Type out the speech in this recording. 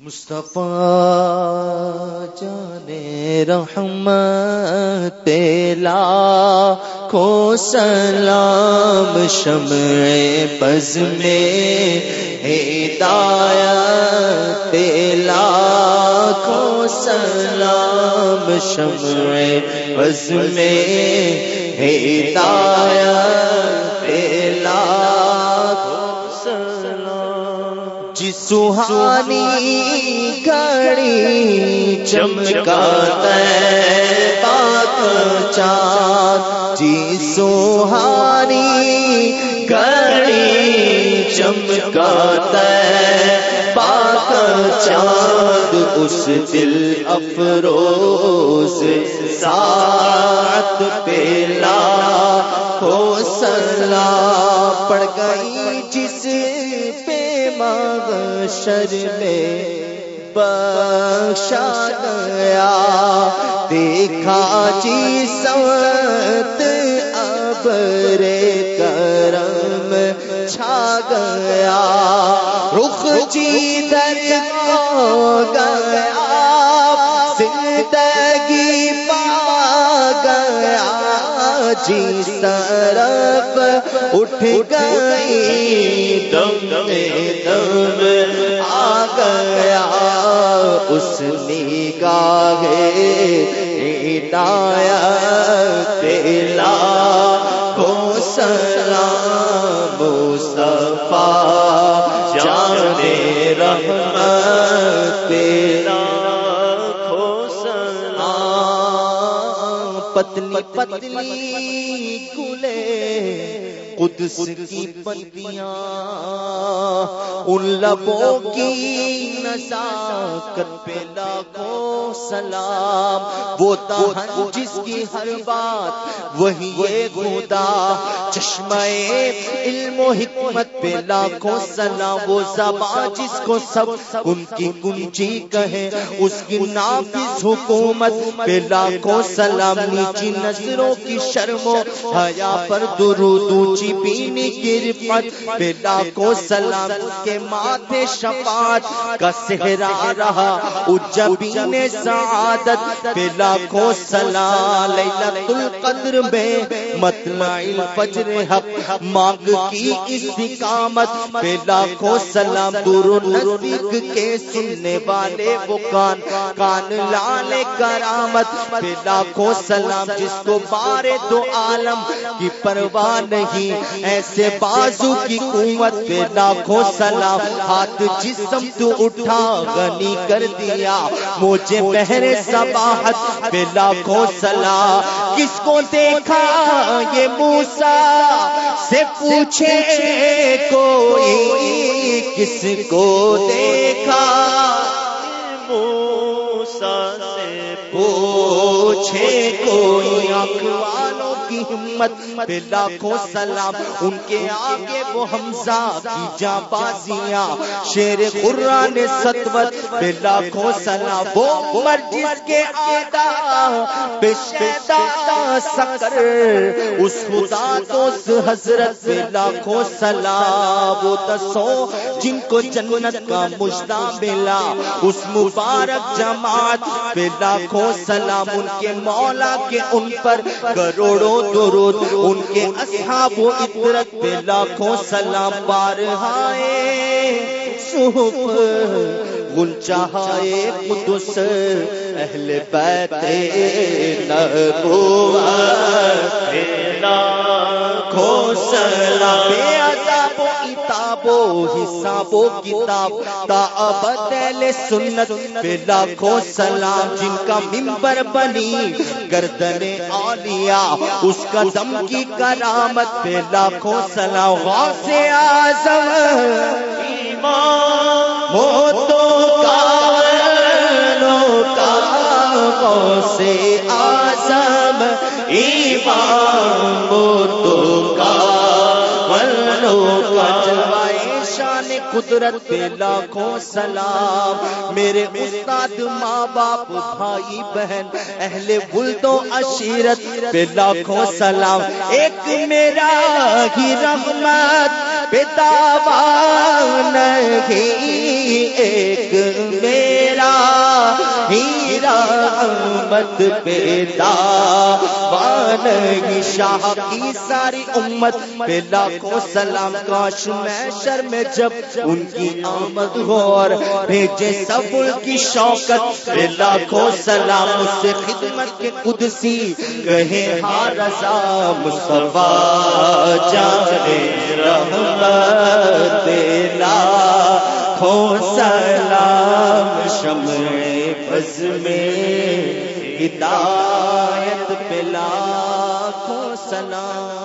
مصطفیٰ جانے رحمت تیلا کو سلام شمع پز میں ہدایت تیلا کو سلام شمع پز میں ہدایت تیلا سہانی گھڑی چمکا پاک چاند۔ جی سہانی گھڑی چمکا پاک چاند۔ اس دل افروز سات پیلا ہو شر میں بخشا گیا۔ دیکھا جی سوت اب رے کرم چھا گیا۔ رخ جی در ہو گیا۔ جس طرف اٹھ گئی دم دم آ گیا اس نگاہ ہدایا پتلی پتلی کلے قدس کی پتیاں، ان لبوں کی نزاکت پہ لاکھوں سلام۔ وہ تہن جس کی ہر بات، وہی یہ خدا۔ چشمہ علم و حکمت پہ لاکھوں سلام۔ وہ زبان جس کو سب، ان کی کنجی کہے۔ اس کی نافذ حکومت پہ لاکھوں سلام۔ نیچی نظروں کی شرم و حیا پر درود اونچی بینی کی رفت پہ لاکھوں سلام کے ماتھے شفاعت کا سہرا رہا اجبین سعادت پہ لاکھوں سلام لیلت القدر میں مطلع الفجر حق مانگ کی استقامت پہ لاکھوں سلام دور نزدیک کے سننے والے وہ کان کان لال کرامت پہ لاکھوں سلام جس کو بارے دو عالم کی پرواہ نہیں ایسے بازو کی قوت پہ لاکھوں سلام، ہاتھ جسم تو اٹھا، غنی کر دیا۔ مجھے پہرے سباحت پہ لاکھوں سلام۔ کس کو دیکھا؟ یہ موسا سے پوچھے کوئی کس کو دیکھا؟ موسا سے پوچھے کوئی آنکھ کی ہمت پہ لاکھوں سلام، ان کے آگے وہ حمزہ کی جا بازیاں شیر قرآن ستوت پہ لاکھوں سلام، وہ عمر جس کے آدھا پہ شیطا سکر، اس خدا دوست حضرت پہ لاکھوں سلام، وہ دسو جن کو جنت کا مجدہ ملا، اس مبارک جماعت پہ لاکھوں سلام، ان کے مولا کے ان پر، کروڑوں درود، ان کے اصحاب و عطرت پہ لاکھوں سلام بارہائے، صحف گل قدس، اہل بیت نبوت، پہ لاکھوں سلام، بے عذاب و حساب و کتاب تا ابد سنت پہ لاکھوں سلام جن کا ممبر بنی، گردن اولیاء اس کا دم کی کرامت پہ لاکھوں سلام، غوث اعظم ایمان ہو تو کاروں کا، غوث اعظم ایمان ہو تو کاروں کا۔ قدرت پہ لاکھوں سلام۔ میرے استاد ماں باپ، بھائی، بہن، اہل ولد عشیرت پہ لاکھوں سلام۔ ایک میرا ہی رحمت پتا ایک میرا ہیرا امت پیدا بان شاہ کی ساری امت پہ لاکھوں سلام کاش میں شر میں جب ان کی آمد ہو اور بھیجے سب ان کی شوکت پہ لاکھوں سلام اس سے خدمت کے قدسی کہے ہاں رضا مصطفیٰ جانے رحمت لاکھوں سلام شمع بزم ہدایت پلا کو سلام۔